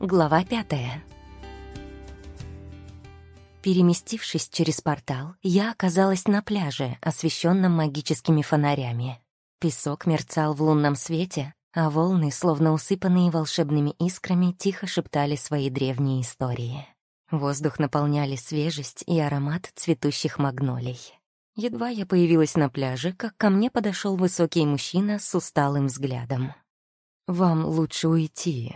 Глава пятая. Переместившись через портал, я оказалась на пляже, освещенном магическими фонарями. Песок мерцал в лунном свете, а волны, словно усыпанные волшебными искрами, тихо шептали свои древние истории. Воздух наполняли свежесть и аромат цветущих магнолий. Едва я появилась на пляже, как ко мне подошел высокий мужчина с усталым взглядом. «Вам лучше уйти.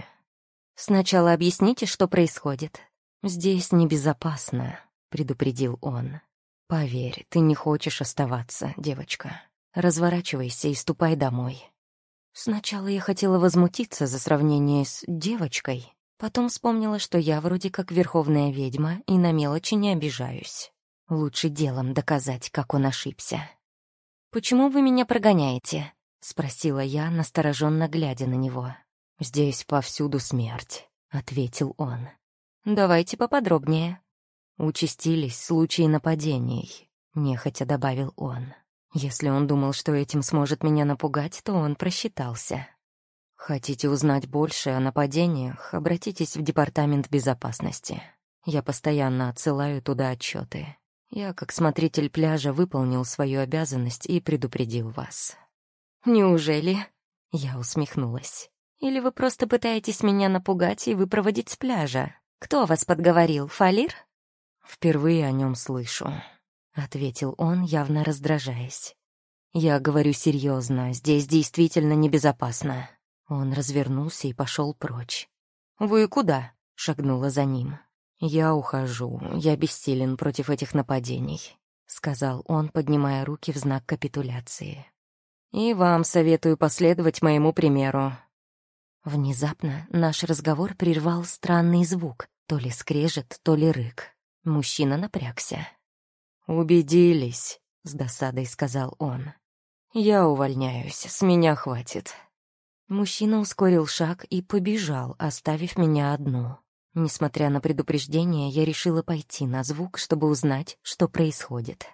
Сначала объясните, что происходит. Здесь небезопасно», — предупредил он. «Поверь, ты не хочешь оставаться, девочка. Разворачивайся и ступай домой». Сначала я хотела возмутиться за сравнение с девочкой, потом вспомнила, что я вроде как верховная ведьма и на мелочи не обижаюсь. Лучше делом доказать, как он ошибся. «Почему вы меня прогоняете?» — спросила я, настороженно глядя на него. «Здесь повсюду смерть», — ответил он. «Давайте поподробнее». Участились случаи нападений, — нехотя добавил он. Если он думал, что этим сможет меня напугать, то он просчитался. Хотите узнать больше о нападениях, обратитесь в Департамент безопасности. Я постоянно отсылаю туда отчеты. Я, как смотритель пляжа, выполнил свою обязанность и предупредил вас. «Неужели?» Я усмехнулась. «Или вы просто пытаетесь меня напугать и выпроводить с пляжа? Кто вас подговорил, Фалир?» «Впервые о нем слышу», — ответил он, явно раздражаясь. «Я говорю серьезно, здесь действительно небезопасно». Он развернулся и пошел прочь. «Вы куда?» — шагнула за ним. «Я ухожу, я бессилен против этих нападений», — сказал он, поднимая руки в знак капитуляции. «И вам советую последовать моему примеру». Внезапно наш разговор прервал странный звук, то ли скрежет, то ли рык. Мужчина напрягся. «Убедились», — с досадой сказал он. «Я увольняюсь, с меня хватит». Мужчина ускорил шаг и побежал, оставив меня одну. Несмотря на предупреждение, я решила пойти на звук, чтобы узнать, что происходит.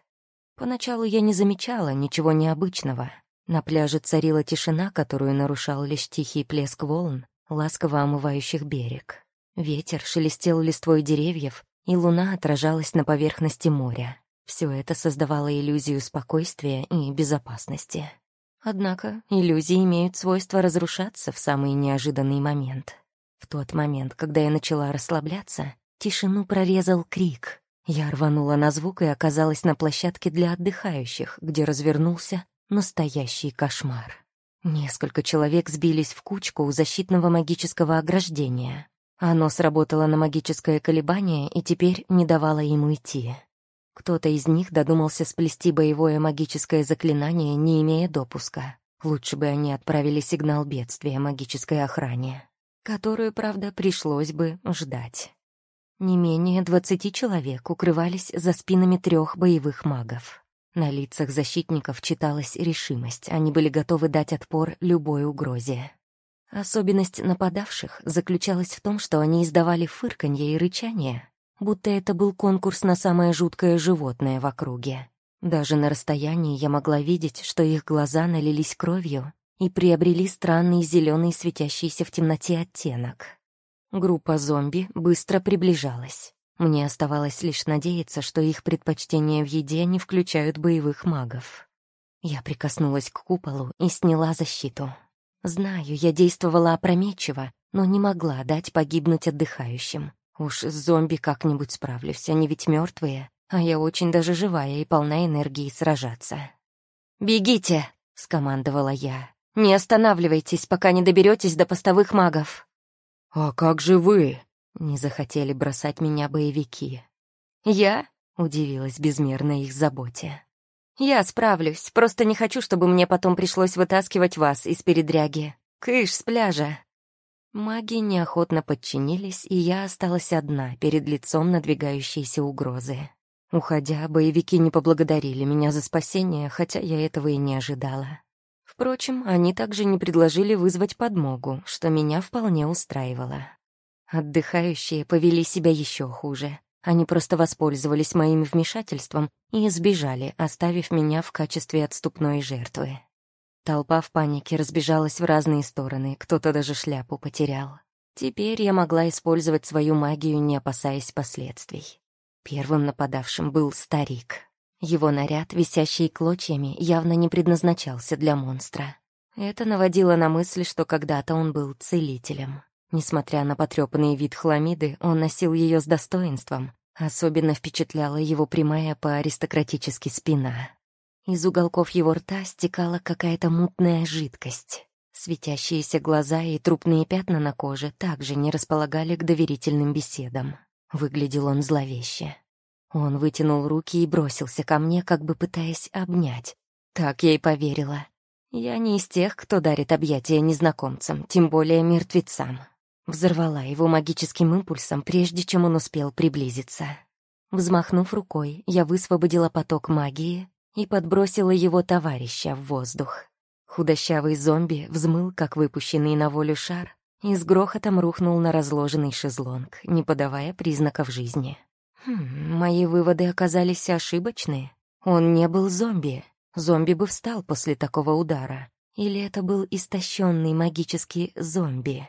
Поначалу я не замечала ничего необычного. На пляже царила тишина, которую нарушал лишь тихий плеск волн, ласково омывающих берег. Ветер шелестел листвой деревьев, и луна отражалась на поверхности моря. Все это создавало иллюзию спокойствия и безопасности. Однако иллюзии имеют свойство разрушаться в самый неожиданный момент. В тот момент, когда я начала расслабляться, тишину прорезал крик. Я рванула на звук и оказалась на площадке для отдыхающих, где развернулся настоящий кошмар. Несколько человек сбились в кучку у защитного магического ограждения. Оно сработало на магическое колебание и теперь не давало им уйти. Кто-то из них додумался сплести боевое магическое заклинание, не имея допуска. Лучше бы они отправили сигнал бедствия магической охране которую, правда, пришлось бы ждать. Не менее двадцати человек укрывались за спинами трех боевых магов. На лицах защитников читалась решимость, они были готовы дать отпор любой угрозе. Особенность нападавших заключалась в том, что они издавали фырканье и рычание, будто это был конкурс на самое жуткое животное в округе. Даже на расстоянии я могла видеть, что их глаза налились кровью, и приобрели странный зеленый светящийся в темноте оттенок. Группа зомби быстро приближалась. Мне оставалось лишь надеяться, что их предпочтения в еде не включают боевых магов. Я прикоснулась к куполу и сняла защиту. Знаю, я действовала опрометчиво, но не могла дать погибнуть отдыхающим. Уж с зомби как-нибудь справлюсь, они ведь мертвые, а я очень даже живая и полна энергии сражаться. «Бегите!» — скомандовала я. Не останавливайтесь, пока не доберетесь до постовых магов». «А как же вы?» — не захотели бросать меня боевики. «Я?» — удивилась безмерно их заботе. «Я справлюсь, просто не хочу, чтобы мне потом пришлось вытаскивать вас из передряги. Кыш с пляжа!» Маги неохотно подчинились, и я осталась одна перед лицом надвигающейся угрозы. Уходя, боевики не поблагодарили меня за спасение, хотя я этого и не ожидала. Впрочем, они также не предложили вызвать подмогу, что меня вполне устраивало. Отдыхающие повели себя еще хуже. Они просто воспользовались моим вмешательством и сбежали, оставив меня в качестве отступной жертвы. Толпа в панике разбежалась в разные стороны, кто-то даже шляпу потерял. Теперь я могла использовать свою магию, не опасаясь последствий. Первым нападавшим был старик. Его наряд, висящий клочьями, явно не предназначался для монстра. Это наводило на мысль, что когда-то он был целителем. Несмотря на потрепанный вид хламиды, он носил ее с достоинством. Особенно впечатляла его прямая по-аристократически спина. Из уголков его рта стекала какая-то мутная жидкость. Светящиеся глаза и трупные пятна на коже также не располагали к доверительным беседам. Выглядел он зловеще. Он вытянул руки и бросился ко мне, как бы пытаясь обнять. Так я и поверила. Я не из тех, кто дарит объятия незнакомцам, тем более мертвецам. Взорвала его магическим импульсом, прежде чем он успел приблизиться. Взмахнув рукой, я высвободила поток магии и подбросила его товарища в воздух. Худощавый зомби взмыл, как выпущенный на волю шар, и с грохотом рухнул на разложенный шезлонг, не подавая признаков жизни. Хм, мои выводы оказались ошибочны. Он не был зомби. Зомби бы встал после такого удара. Или это был истощенный магический зомби?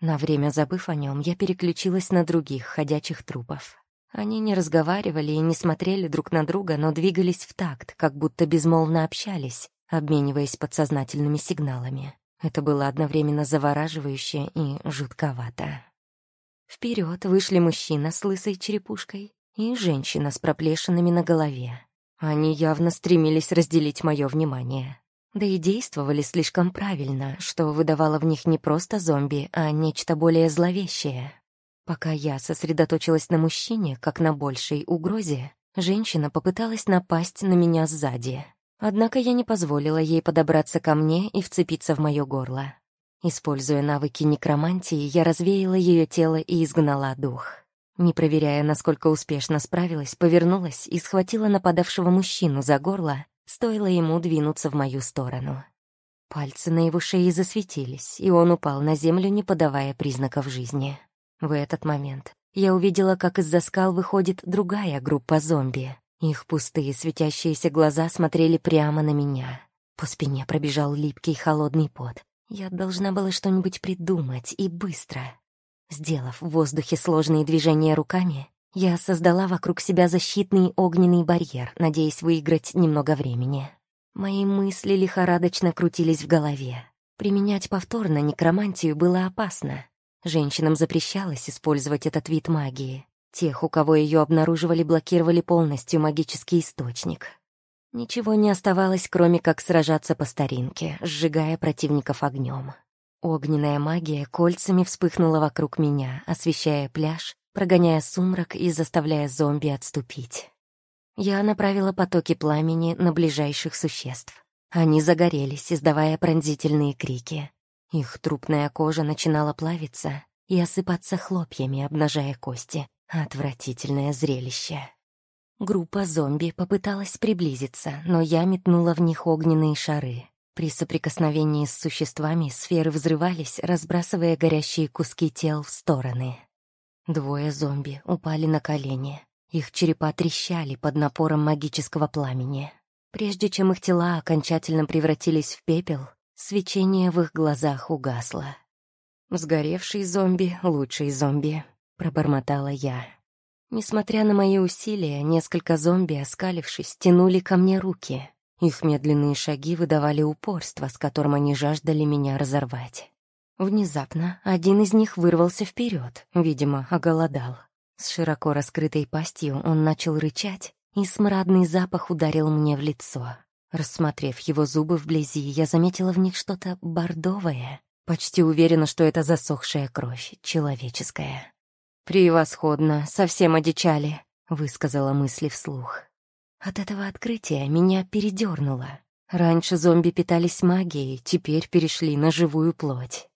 На время забыв о нем, я переключилась на других ходячих трупов. Они не разговаривали и не смотрели друг на друга, но двигались в такт, как будто безмолвно общались, обмениваясь подсознательными сигналами. Это было одновременно завораживающе и жутковато. Вперед вышли мужчина с лысой черепушкой и женщина с проплешинами на голове. Они явно стремились разделить мое внимание. Да и действовали слишком правильно, что выдавало в них не просто зомби, а нечто более зловещее. Пока я сосредоточилась на мужчине, как на большей угрозе, женщина попыталась напасть на меня сзади. Однако я не позволила ей подобраться ко мне и вцепиться в мое горло. Используя навыки некромантии, я развеяла ее тело и изгнала дух. Не проверяя, насколько успешно справилась, повернулась и схватила нападавшего мужчину за горло, стоило ему двинуться в мою сторону. Пальцы на его шее засветились, и он упал на землю, не подавая признаков жизни. В этот момент я увидела, как из-за скал выходит другая группа зомби. Их пустые светящиеся глаза смотрели прямо на меня. По спине пробежал липкий холодный пот. Я должна была что-нибудь придумать, и быстро. Сделав в воздухе сложные движения руками, я создала вокруг себя защитный огненный барьер, надеясь выиграть немного времени. Мои мысли лихорадочно крутились в голове. Применять повторно некромантию было опасно. Женщинам запрещалось использовать этот вид магии. Тех, у кого ее обнаруживали, блокировали полностью магический источник. Ничего не оставалось, кроме как сражаться по старинке, сжигая противников огнем. Огненная магия кольцами вспыхнула вокруг меня, освещая пляж, прогоняя сумрак и заставляя зомби отступить. Я направила потоки пламени на ближайших существ. Они загорелись, издавая пронзительные крики. Их трупная кожа начинала плавиться и осыпаться хлопьями, обнажая кости. Отвратительное зрелище. Группа зомби попыталась приблизиться, но я метнула в них огненные шары. При соприкосновении с существами сферы взрывались, разбрасывая горящие куски тел в стороны. Двое зомби упали на колени. Их черепа трещали под напором магического пламени. Прежде чем их тела окончательно превратились в пепел, Свечение в их глазах угасло. «Сгоревший зомби — лучший зомби», — пробормотала я. Несмотря на мои усилия, несколько зомби, оскалившись, тянули ко мне руки. Их медленные шаги выдавали упорство, с которым они жаждали меня разорвать. Внезапно один из них вырвался вперед, видимо, оголодал. С широко раскрытой пастью он начал рычать, и смрадный запах ударил мне в лицо. Рассмотрев его зубы вблизи, я заметила в них что-то бордовое. Почти уверена, что это засохшая кровь, человеческая. «Превосходно, совсем одичали», — высказала мысли вслух. От этого открытия меня передернуло. Раньше зомби питались магией, теперь перешли на живую плоть.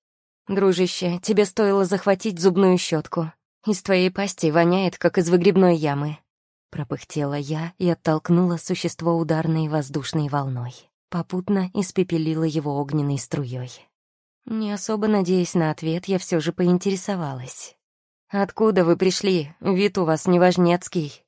«Дружище, тебе стоило захватить зубную щетку. Из твоей пасти воняет, как из выгребной ямы», Пропыхтела я и оттолкнула существо ударной воздушной волной. Попутно испепелила его огненной струей. Не особо надеясь на ответ, я все же поинтересовалась. «Откуда вы пришли? Вид у вас неважнецкий».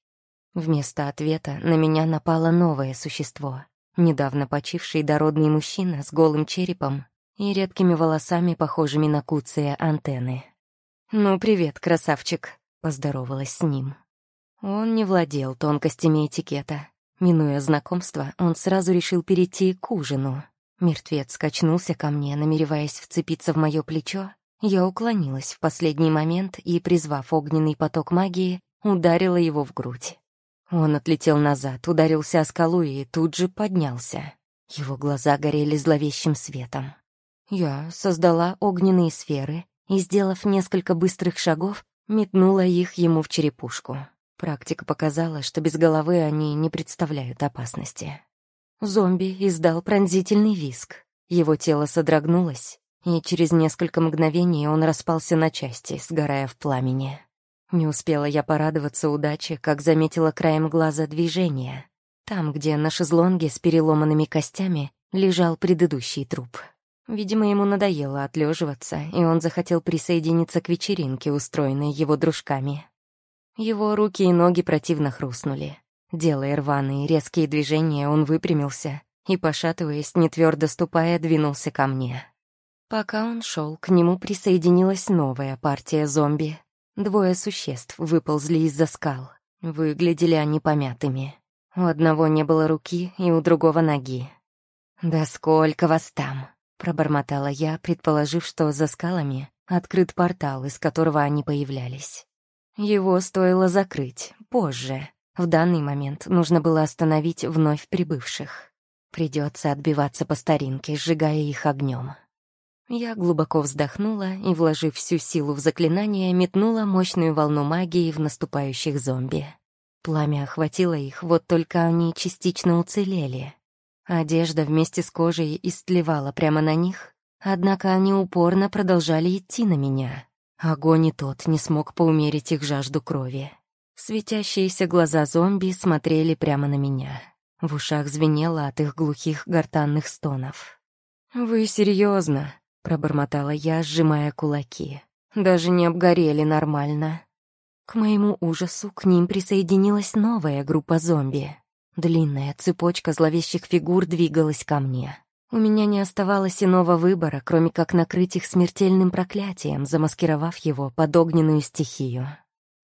Вместо ответа на меня напало новое существо. Недавно почивший дородный мужчина с голым черепом и редкими волосами, похожими на куцые антенны. «Ну, привет, красавчик», — поздоровалась с ним. Он не владел тонкостями этикета. Минуя знакомство, он сразу решил перейти к ужину. Мертвец качнулся ко мне, намереваясь вцепиться в мое плечо. Я уклонилась в последний момент и, призвав огненный поток магии, ударила его в грудь. Он отлетел назад, ударился о скалу и тут же поднялся. Его глаза горели зловещим светом. Я создала огненные сферы и, сделав несколько быстрых шагов, метнула их ему в черепушку. Практика показала, что без головы они не представляют опасности. Зомби издал пронзительный визг. Его тело содрогнулось, и через несколько мгновений он распался на части, сгорая в пламени. Не успела я порадоваться удаче, как заметила краем глаза движение. Там, где на шезлонге с переломанными костями лежал предыдущий труп. Видимо, ему надоело отлеживаться, и он захотел присоединиться к вечеринке, устроенной его дружками. Его руки и ноги противно хрустнули. Делая рваные резкие движения, он выпрямился и, пошатываясь, нетвердо ступая, двинулся ко мне. Пока он шел, к нему присоединилась новая партия зомби. Двое существ выползли из-за скал. Выглядели они помятыми. У одного не было руки и у другого ноги. «Да сколько вас там?» — пробормотала я, предположив, что за скалами открыт портал, из которого они появлялись. Его стоило закрыть, позже. В данный момент нужно было остановить вновь прибывших. Придется отбиваться по старинке, сжигая их огнем. Я глубоко вздохнула и, вложив всю силу в заклинание, метнула мощную волну магии в наступающих зомби. Пламя охватило их, вот только они частично уцелели. Одежда вместе с кожей истлевала прямо на них, однако они упорно продолжали идти на меня. Огонь и тот не смог поумерить их жажду крови. Светящиеся глаза зомби смотрели прямо на меня. В ушах звенело от их глухих гортанных стонов. «Вы серьезно? пробормотала я, сжимая кулаки. «Даже не обгорели нормально». К моему ужасу к ним присоединилась новая группа зомби. Длинная цепочка зловещих фигур двигалась ко мне. У меня не оставалось иного выбора, кроме как накрыть их смертельным проклятием, замаскировав его под огненную стихию.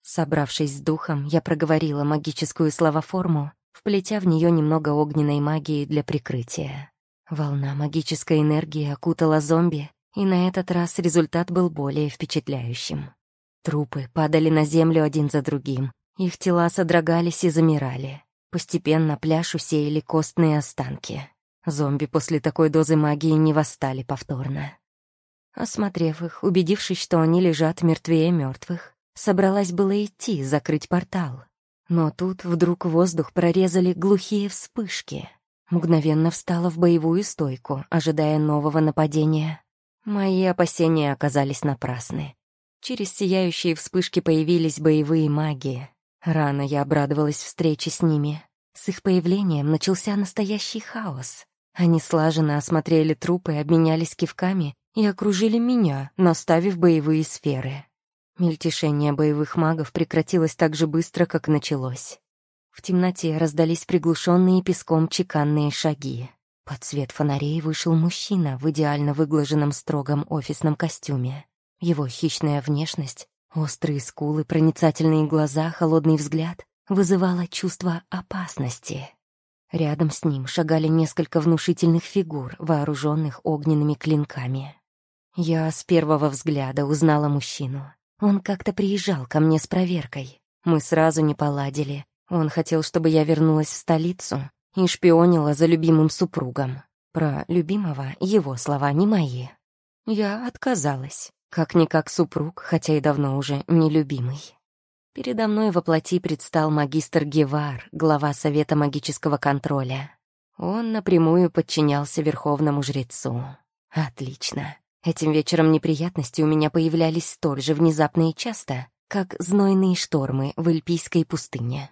Собравшись с духом, я проговорила магическую словоформу, вплетя в нее немного огненной магии для прикрытия. Волна магической энергии окутала зомби, и на этот раз результат был более впечатляющим. Трупы падали на землю один за другим, их тела содрогались и замирали. Постепенно пляж усеяли костные останки. Зомби после такой дозы магии не восстали повторно. Осмотрев их, убедившись, что они лежат мертвее мертвых, собралась было идти, закрыть портал. Но тут вдруг воздух прорезали глухие вспышки. Мгновенно встала в боевую стойку, ожидая нового нападения. Мои опасения оказались напрасны. Через сияющие вспышки появились боевые маги. Рано я обрадовалась встрече с ними. С их появлением начался настоящий хаос. Они слаженно осмотрели трупы, обменялись кивками и окружили меня, наставив боевые сферы. Мельтешение боевых магов прекратилось так же быстро, как началось. В темноте раздались приглушенные песком чеканные шаги. Под свет фонарей вышел мужчина в идеально выглаженном строгом офисном костюме. Его хищная внешность, острые скулы, проницательные глаза, холодный взгляд вызывала чувство опасности. Рядом с ним шагали несколько внушительных фигур, вооруженных огненными клинками. Я с первого взгляда узнала мужчину. Он как-то приезжал ко мне с проверкой. Мы сразу не поладили. Он хотел, чтобы я вернулась в столицу и шпионила за любимым супругом. Про любимого его слова не мои. Я отказалась. Как-никак супруг, хотя и давно уже нелюбимый. Передо мной воплоти предстал магистр Гевар, глава Совета магического контроля. Он напрямую подчинялся верховному жрецу. Отлично. Этим вечером неприятности у меня появлялись столь же внезапно и часто, как знойные штормы в Эльпийской пустыне.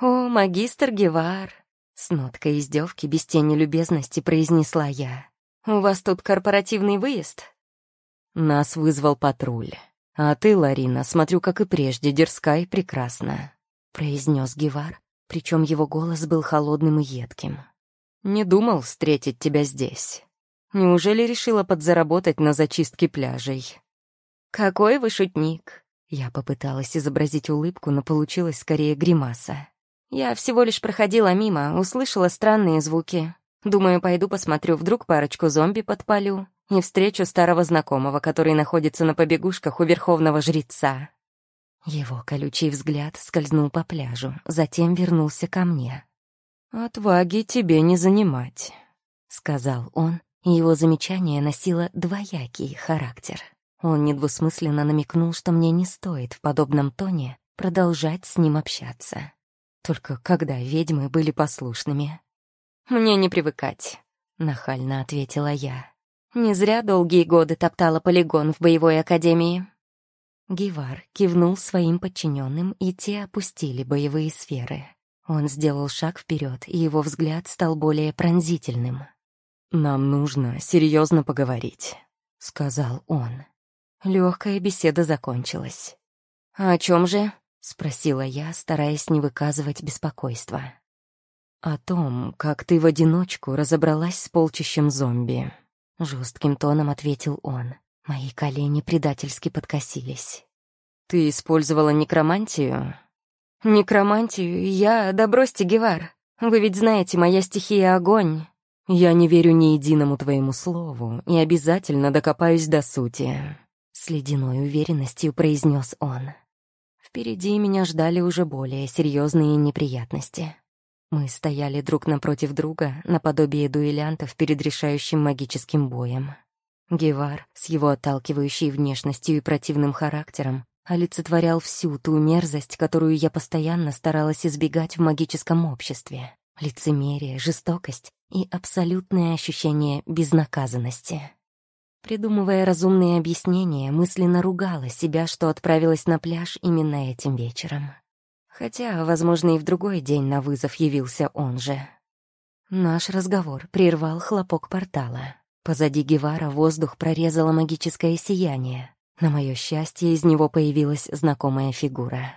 «О, магистр Гевар!» С ноткой издевки без тени любезности произнесла я. «У вас тут корпоративный выезд?» Нас вызвал патруль. «А ты, Ларина, смотрю, как и прежде, дерзка и прекрасна», — произнес Гевар, причем его голос был холодным и едким. «Не думал встретить тебя здесь. Неужели решила подзаработать на зачистке пляжей?» «Какой вы шутник!» Я попыталась изобразить улыбку, но получилось скорее гримаса. Я всего лишь проходила мимо, услышала странные звуки. Думаю, пойду посмотрю, вдруг парочку зомби подпалю и встречу старого знакомого, который находится на побегушках у верховного жреца. Его колючий взгляд скользнул по пляжу, затем вернулся ко мне. «Отваги тебе не занимать», — сказал он, и его замечание носило двоякий характер. Он недвусмысленно намекнул, что мне не стоит в подобном тоне продолжать с ним общаться. Только когда ведьмы были послушными. «Мне не привыкать», — нахально ответила я. «Не зря долгие годы топтала полигон в боевой академии». Гивар кивнул своим подчиненным, и те опустили боевые сферы. Он сделал шаг вперед, и его взгляд стал более пронзительным. «Нам нужно серьезно поговорить», — сказал он. Легкая беседа закончилась. «О чем же?» — спросила я, стараясь не выказывать беспокойства. «О том, как ты в одиночку разобралась с полчищем зомби», — жестким тоном ответил он. Мои колени предательски подкосились. «Ты использовала некромантию?» «Некромантию? Я... Да бросьте, Гевар. Вы ведь знаете, моя стихия — огонь. Я не верю ни единому твоему слову и обязательно докопаюсь до сути», — с ледяной уверенностью произнес он. Впереди меня ждали уже более серьезные неприятности. Мы стояли друг напротив друга, наподобие дуэлянтов перед решающим магическим боем. Гевар, с его отталкивающей внешностью и противным характером, олицетворял всю ту мерзость, которую я постоянно старалась избегать в магическом обществе. Лицемерие, жестокость и абсолютное ощущение безнаказанности. Придумывая разумные объяснения, мысленно ругала себя, что отправилась на пляж именно этим вечером. Хотя, возможно, и в другой день на вызов явился он же. Наш разговор прервал хлопок портала. Позади Гевара воздух прорезало магическое сияние. На мое счастье, из него появилась знакомая фигура.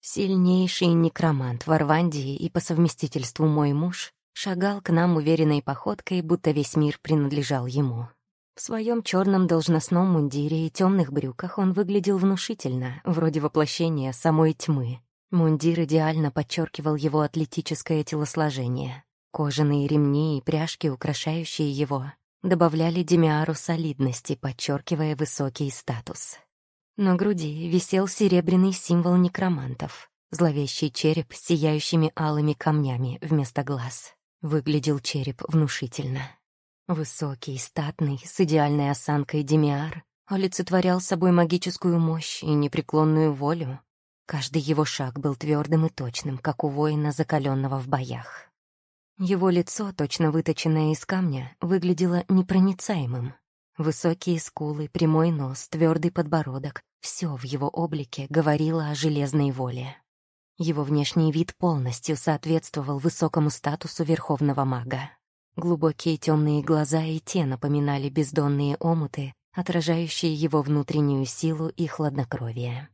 Сильнейший некромант в Арвандии и по совместительству мой муж шагал к нам уверенной походкой, будто весь мир принадлежал ему. В своем черном должностном мундире и темных брюках он выглядел внушительно, вроде воплощения самой тьмы. Мундир идеально подчеркивал его атлетическое телосложение. Кожаные ремни и пряжки, украшающие его, добавляли Демиару солидности, подчеркивая высокий статус. На груди висел серебряный символ некромантов, зловещий череп с сияющими алыми камнями вместо глаз. Выглядел череп внушительно. Высокий, статный, с идеальной осанкой Демиар олицетворял собой магическую мощь и непреклонную волю. Каждый его шаг был твердым и точным, как у воина, закаленного в боях. Его лицо, точно выточенное из камня, выглядело непроницаемым. Высокие скулы, прямой нос, твердый подбородок — все в его облике говорило о железной воле. Его внешний вид полностью соответствовал высокому статусу верховного мага. Глубокие темные глаза и те напоминали бездонные омуты, отражающие его внутреннюю силу и хладнокровие.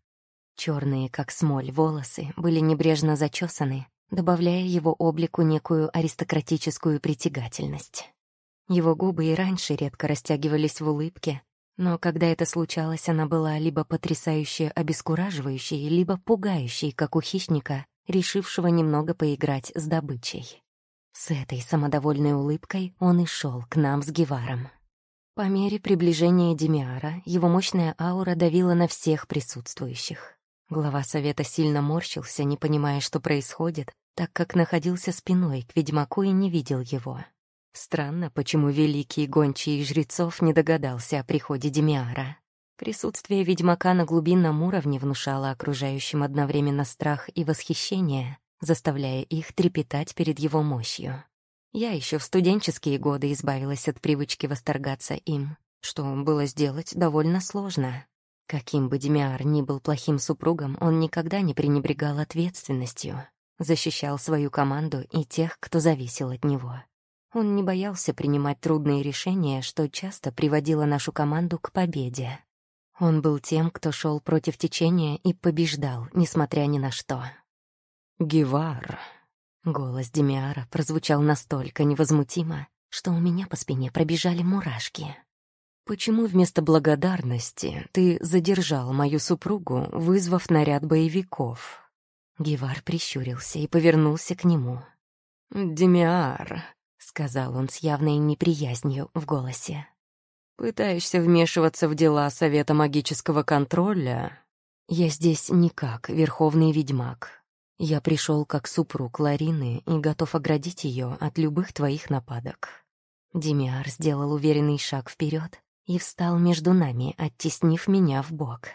Черные, как смоль, волосы были небрежно зачесаны, добавляя его облику некую аристократическую притягательность. Его губы и раньше редко растягивались в улыбке, но когда это случалось, она была либо потрясающе обескураживающей, либо пугающей, как у хищника, решившего немного поиграть с добычей. С этой самодовольной улыбкой он и шел к нам с Геваром. По мере приближения Демиара его мощная аура давила на всех присутствующих. Глава совета сильно морщился, не понимая, что происходит, так как находился спиной к ведьмаку и не видел его. Странно, почему великий гончий жрецов не догадался о приходе Демиара. Присутствие ведьмака на глубинном уровне внушало окружающим одновременно страх и восхищение, заставляя их трепетать перед его мощью. Я еще в студенческие годы избавилась от привычки восторгаться им, что было сделать довольно сложно. Каким бы Демиар ни был плохим супругом, он никогда не пренебрегал ответственностью, защищал свою команду и тех, кто зависел от него. Он не боялся принимать трудные решения, что часто приводило нашу команду к победе. Он был тем, кто шел против течения и побеждал, несмотря ни на что. «Гевар!» Голос Демиара прозвучал настолько невозмутимо, что у меня по спине пробежали мурашки. Почему вместо благодарности ты задержал мою супругу, вызвав наряд боевиков?» Гевар прищурился и повернулся к нему. «Демиар», — сказал он с явной неприязнью в голосе. «Пытаешься вмешиваться в дела Совета магического контроля? Я здесь никак, верховный ведьмак. Я пришел как супруг Ларины и готов оградить ее от любых твоих нападок». Демиар сделал уверенный шаг вперед, и встал между нами, оттеснив меня в бок.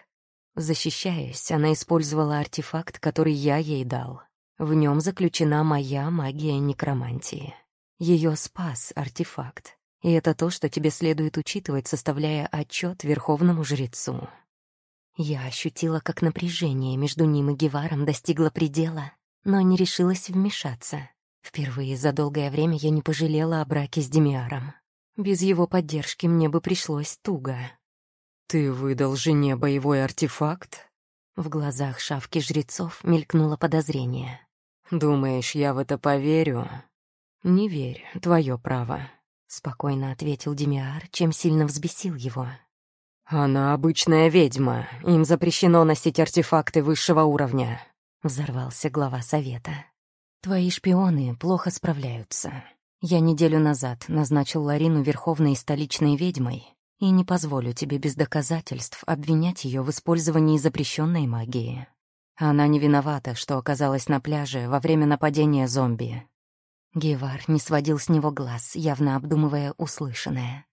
Защищаясь, она использовала артефакт, который я ей дал. В нем заключена моя магия некромантии. Ее спас артефакт. И это то, что тебе следует учитывать, составляя отчет верховному жрецу. Я ощутила, как напряжение между ним и Геваром достигло предела, но не решилась вмешаться. Впервые за долгое время я не пожалела о браке с Демиаром. Без его поддержки мне бы пришлось туго. «Ты выдал жене боевой артефакт?» В глазах шавки жрецов мелькнуло подозрение. «Думаешь, я в это поверю?» «Не верь, твое право», — спокойно ответил Демиар, чем сильно взбесил его. «Она обычная ведьма, им запрещено носить артефакты высшего уровня», — взорвался глава совета. «Твои шпионы плохо справляются. Я неделю назад назначил Ларину верховной столичной ведьмой и не позволю тебе без доказательств обвинять ее в использовании запрещенной магии. Она не виновата, что оказалась на пляже во время нападения зомби. Гевар не сводил с него глаз, явно обдумывая услышанное.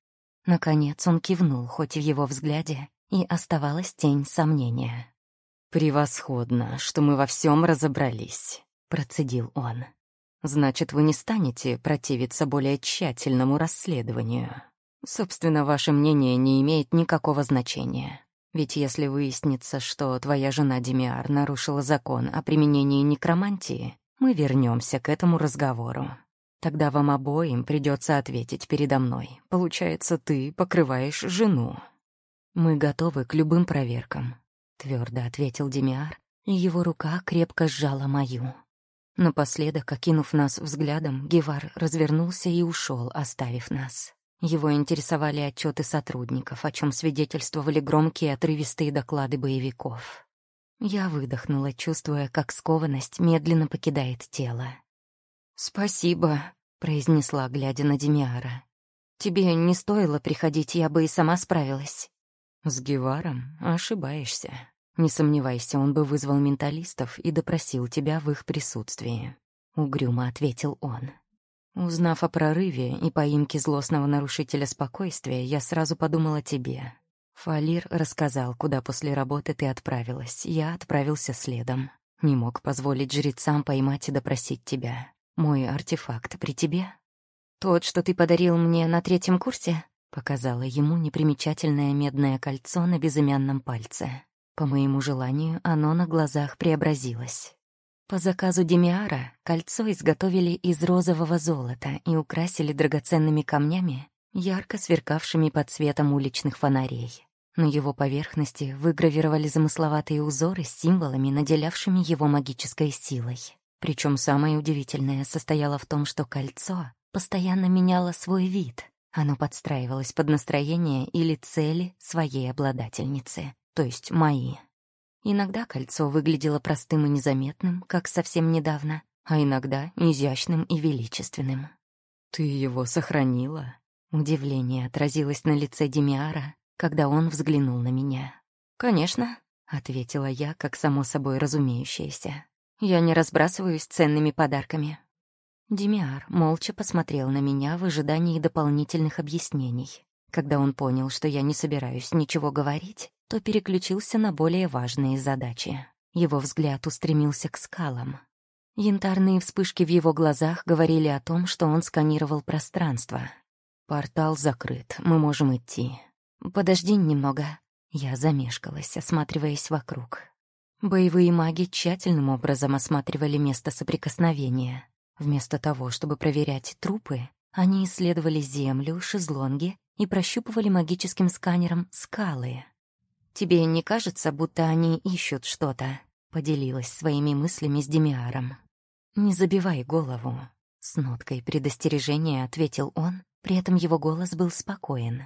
Наконец он кивнул, хоть в его взгляде и оставалась тень сомнения. «Превосходно, что мы во всем разобрались», — процедил он. Значит, вы не станете противиться более тщательному расследованию. Собственно, ваше мнение не имеет никакого значения. Ведь если выяснится, что твоя жена Демиар нарушила закон о применении некромантии, мы вернемся к этому разговору. Тогда вам обоим придется ответить передо мной. Получается, ты покрываешь жену. Мы готовы к любым проверкам, твердо ответил Демиар, и его рука крепко сжала мою. Напоследок, окинув нас взглядом, Гевар развернулся и ушел, оставив нас. Его интересовали отчеты сотрудников, о чем свидетельствовали громкие отрывистые доклады боевиков. Я выдохнула, чувствуя, как скованность медленно покидает тело. «Спасибо», — произнесла, глядя на Демиара. «Тебе не стоило приходить, я бы и сама справилась». «С Геваром ошибаешься», не сомневайся, он бы вызвал менталистов и допросил тебя в их присутствии. Угрюмо ответил он. Узнав о прорыве и поимке злостного нарушителя спокойствия, я сразу подумала о тебе. Фалир рассказал, куда после работы ты отправилась. Я отправился следом. Не мог позволить жрецам поймать и допросить тебя. Мой артефакт при тебе? Тот, что ты подарил мне на третьем курсе? Показала ему непримечательное медное кольцо на безымянном пальце. По моему желанию, оно на глазах преобразилось. По заказу Демиара кольцо изготовили из розового золота и украсили драгоценными камнями, ярко сверкавшими под светом уличных фонарей. На его поверхности выгравировали замысловатые узоры с символами, наделявшими его магической силой. Причем самое удивительное состояло в том, что кольцо постоянно меняло свой вид. Оно подстраивалось под настроение или цели своей обладательницы то есть мои. Иногда кольцо выглядело простым и незаметным, как совсем недавно, а иногда изящным и величественным. «Ты его сохранила?» Удивление отразилось на лице Демиара, когда он взглянул на меня. «Конечно», — ответила я, как само собой разумеющееся. «Я не разбрасываюсь ценными подарками». Демиар молча посмотрел на меня в ожидании дополнительных объяснений. Когда он понял, что я не собираюсь ничего говорить, то переключился на более важные задачи. Его взгляд устремился к скалам. Янтарные вспышки в его глазах говорили о том, что он сканировал пространство. «Портал закрыт, мы можем идти». «Подожди немного». Я замешкалась, осматриваясь вокруг. Боевые маги тщательным образом осматривали место соприкосновения. Вместо того, чтобы проверять трупы, они исследовали землю, шезлонги и прощупывали магическим сканером скалы. «Тебе не кажется, будто они ищут что-то?» — поделилась своими мыслями с Демиаром. «Не забивай голову», — с ноткой предостережения ответил он, при этом его голос был спокоен.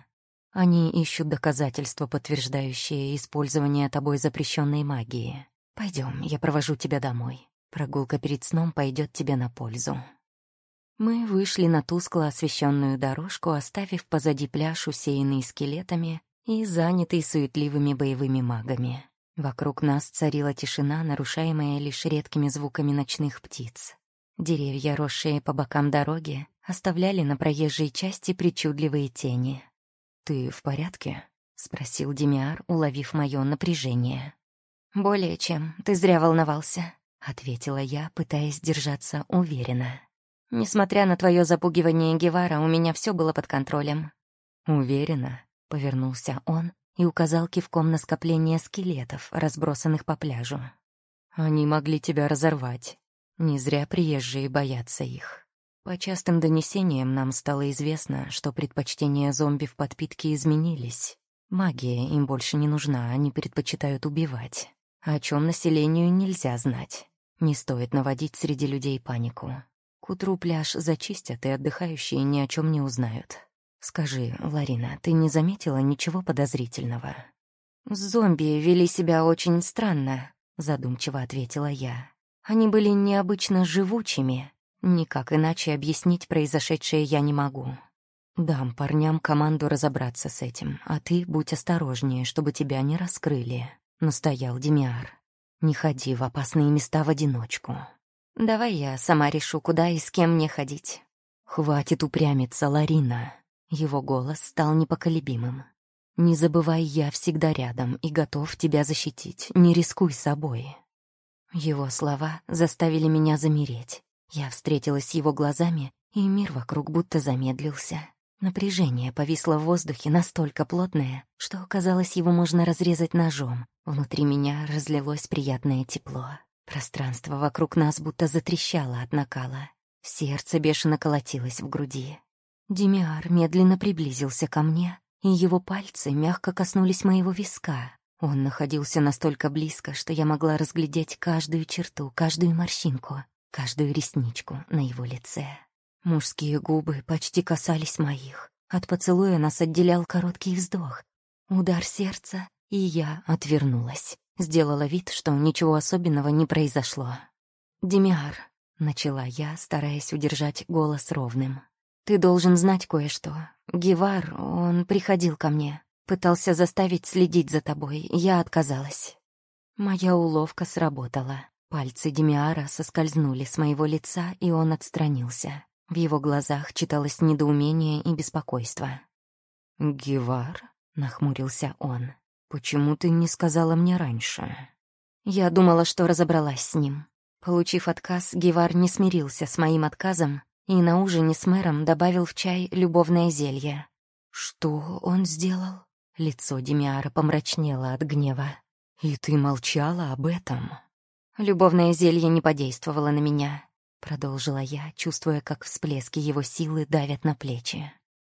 Они ищут доказательства, подтверждающие использование тобой запрещенной магии. Пойдем, я провожу тебя домой. Прогулка перед сном пойдет тебе на пользу. Мы вышли на тускло освещенную дорожку, оставив позади пляж, усеянный скелетами и занятый суетливыми боевыми магами. Вокруг нас царила тишина, нарушаемая лишь редкими звуками ночных птиц. Деревья, росшие по бокам дороги, оставляли на проезжей части причудливые тени. «Ты в порядке?» — спросил Демиар, уловив мое напряжение. «Более чем. Ты зря волновался», — ответила я, пытаясь держаться уверенно. «Несмотря на твое запугивание Гевара, у меня все было под контролем». «Уверена», — повернулся он и указал кивком на скопление скелетов, разбросанных по пляжу. «Они могли тебя разорвать. Не зря приезжие боятся их. По частым донесениям нам стало известно, что предпочтения зомби в подпитке изменились. Магия им больше не нужна, они предпочитают убивать. О чем населению нельзя знать. Не стоит наводить среди людей панику. К утру пляж зачистят, и отдыхающие ни о чем не узнают. Скажи, Ларина, ты не заметила ничего подозрительного? Зомби вели себя очень странно, задумчиво ответила я. Они были необычно живучими. Никак иначе объяснить произошедшее я не могу. Дам парням команду разобраться с этим, а ты будь осторожнее, чтобы тебя не раскрыли. — настоял Демиар. «Не ходи в опасные места в одиночку. Давай я сама решу, куда и с кем мне ходить». «Хватит упрямиться, Ларина». Его голос стал непоколебимым. «Не забывай, я всегда рядом и готов тебя защитить. Не рискуй собой». Его слова заставили меня замереть. Я встретилась с его глазами, и мир вокруг будто замедлился. Напряжение повисло в воздухе настолько плотное, что, казалось, его можно разрезать ножом. Внутри меня разлилось приятное тепло. Пространство вокруг нас будто затрещало от накала. Сердце бешено колотилось в груди. Демиар медленно приблизился ко мне, и его пальцы мягко коснулись моего виска. Он находился настолько близко, что я могла разглядеть каждую черту, каждую морщинку, каждую ресничку на его лице. Мужские губы почти касались моих. От поцелуя нас отделял короткий вздох. Удар сердца, и я отвернулась. Сделала вид, что ничего особенного не произошло. «Демиар», — начала я, стараясь удержать голос ровным. «Ты должен знать кое-что. Гевар, он приходил ко мне, пытался заставить следить за тобой. Я отказалась». Моя уловка сработала. Пальцы Демиара соскользнули с моего лица, и он отстранился. В его глазах читалось недоумение и беспокойство. «Гевар?» — нахмурился он. «Почему ты не сказала мне раньше?» Я думала, что разобралась с ним. Получив отказ, Гевар не смирился с моим отказом и на ужине с мэром добавил в чай любовное зелье. «Что он сделал?» Лицо Демиара помрачнело от гнева. «И ты молчала об этом?» Любовное зелье не подействовало на меня. Продолжила я, чувствуя, как всплески его силы давят на плечи.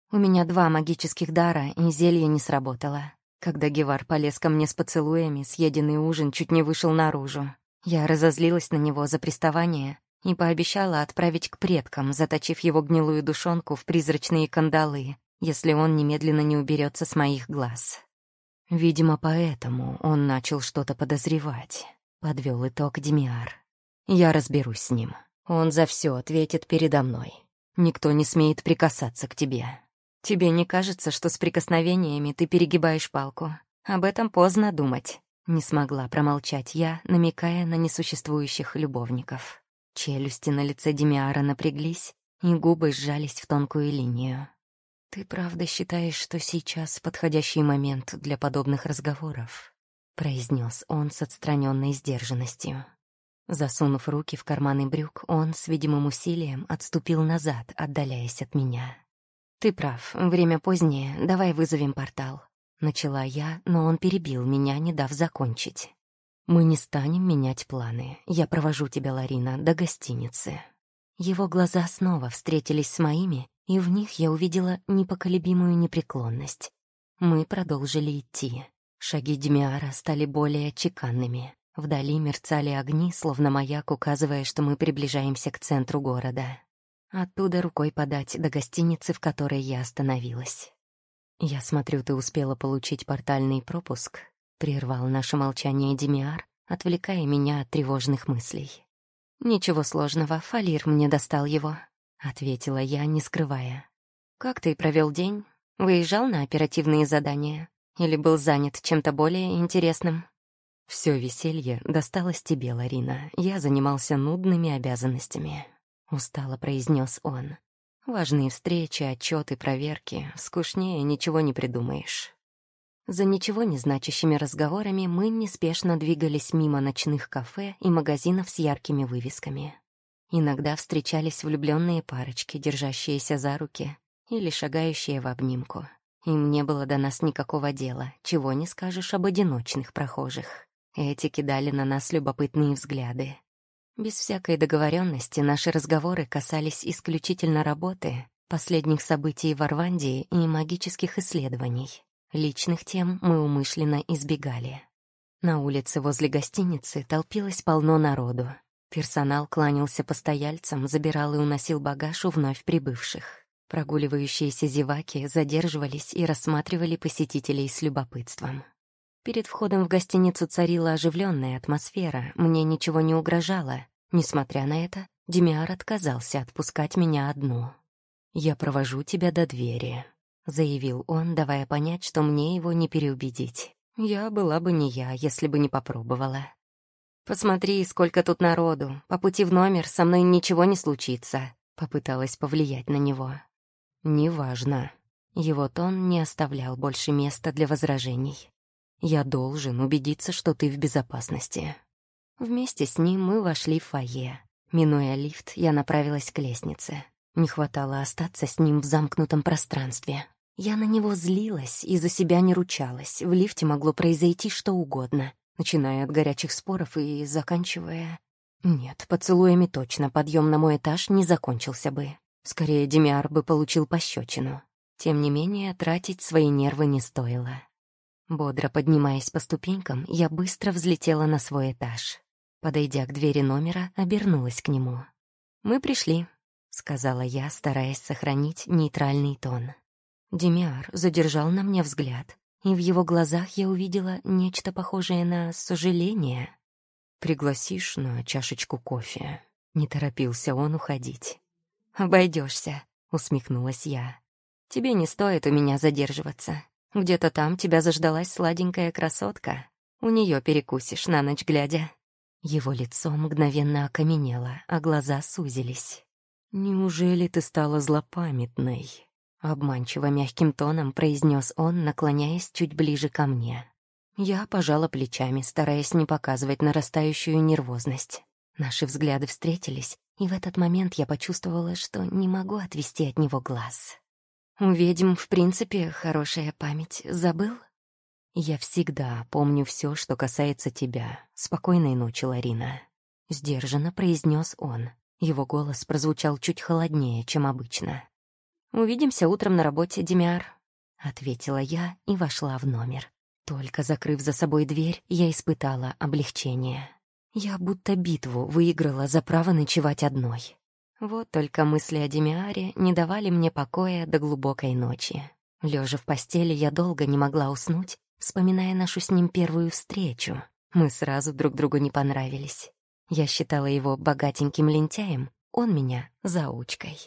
У меня два магических дара, и зелье не сработало. Когда Гевар полез ко мне с поцелуями, съеденный ужин чуть не вышел наружу. Я разозлилась на него за приставание и пообещала отправить к предкам, заточив его гнилую душонку в призрачные кандалы, если он немедленно не уберется с моих глаз. Видимо, поэтому он начал что-то подозревать. Подвел итог Демиар. Я разберусь с ним. Он за все ответит передо мной. Никто не смеет прикасаться к тебе. Тебе не кажется, что с прикосновениями ты перегибаешь палку? Об этом поздно думать. Не смогла промолчать я, намекая на несуществующих любовников. Челюсти на лице Демиара напряглись, и губы сжались в тонкую линию. «Ты правда считаешь, что сейчас подходящий момент для подобных разговоров?» — произнес он с отстраненной сдержанностью. Засунув руки в карманы брюк, он с видимым усилием отступил назад, отдаляясь от меня. «Ты прав, время позднее, давай вызовем портал». Начала я, но он перебил меня, не дав закончить. «Мы не станем менять планы. Я провожу тебя, Ларина, до гостиницы». Его глаза снова встретились с моими, и в них я увидела непоколебимую непреклонность. Мы продолжили идти. Шаги Демиара стали более чеканными. Вдали мерцали огни, словно маяк, указывая, что мы приближаемся к центру города. Оттуда рукой подать до гостиницы, в которой я остановилась. «Я смотрю, ты успела получить портальный пропуск», — прервал наше молчание Демиар, отвлекая меня от тревожных мыслей. «Ничего сложного, Фалир мне достал его», — ответила я, не скрывая. «Как ты провел день? Выезжал на оперативные задания? Или был занят чем-то более интересным?» Все веселье досталось тебе, Ларина. Я занимался нудными обязанностями», — устало произнес он. «Важные встречи, отчеты, проверки. Скучнее ничего не придумаешь». За ничего не значащими разговорами мы неспешно двигались мимо ночных кафе и магазинов с яркими вывесками. Иногда встречались влюбленные парочки, держащиеся за руки, или шагающие в обнимку. Им не было до нас никакого дела, чего не скажешь об одиночных прохожих. Эти кидали на нас любопытные взгляды. Без всякой договоренности наши разговоры касались исключительно работы, последних событий в Орвандии и магических исследований. Личных тем мы умышленно избегали. На улице возле гостиницы толпилось полно народу. Персонал кланялся постояльцам, забирал и уносил багаж у вновь прибывших. Прогуливающиеся зеваки задерживались и рассматривали посетителей с любопытством. Перед входом в гостиницу царила оживленная атмосфера, мне ничего не угрожало. Несмотря на это, Демиар отказался отпускать меня одну. «Я провожу тебя до двери», — заявил он, давая понять, что мне его не переубедить. Я была бы не я, если бы не попробовала. «Посмотри, сколько тут народу. По пути в номер со мной ничего не случится», — попыталась повлиять на него. «Неважно». Его тон не оставлял больше места для возражений. «Я должен убедиться, что ты в безопасности». Вместе с ним мы вошли в фойе. Минуя лифт, я направилась к лестнице. Не хватало остаться с ним в замкнутом пространстве. Я на него злилась и за себя не ручалась. В лифте могло произойти что угодно, начиная от горячих споров и заканчивая... Нет, поцелуями точно подъем на мой этаж не закончился бы. Скорее, Демиар бы получил пощечину. Тем не менее, тратить свои нервы не стоило. Бодро поднимаясь по ступенькам, я быстро взлетела на свой этаж. Подойдя к двери номера, обернулась к нему. «Мы пришли», — сказала я, стараясь сохранить нейтральный тон. Демиар задержал на мне взгляд, и в его глазах я увидела нечто похожее на сожаление. «Пригласишь на чашечку кофе?» Не торопился он уходить. Обойдешься, усмехнулась я. «Тебе не стоит у меня задерживаться. Где-то там тебя заждалась сладенькая красотка. У нее перекусишь на ночь глядя». Его лицо мгновенно окаменело, а глаза сузились. «Неужели ты стала злопамятной?» Обманчиво мягким тоном произнес он, наклоняясь чуть ближе ко мне. Я пожала плечами, стараясь не показывать нарастающую нервозность. Наши взгляды встретились, и в этот момент я почувствовала, что не могу отвести от него глаз. «У ведьм, в принципе, хорошая память. Забыл?» «Я всегда помню все, что касается тебя. Спокойной ночи, Ларина», — сдержанно произнес он. Его голос прозвучал чуть холоднее, чем обычно. «Увидимся утром на работе, Демиар», — ответила я и вошла в номер. Только закрыв за собой дверь, я испытала облегчение. Я будто битву выиграла за право ночевать одной. Вот только мысли о Демиаре не давали мне покоя до глубокой ночи. Лежа в постели, я долго не могла уснуть, вспоминая нашу с ним первую встречу. Мы сразу друг другу не понравились. Я считала его богатеньким лентяем, он меня заучкой.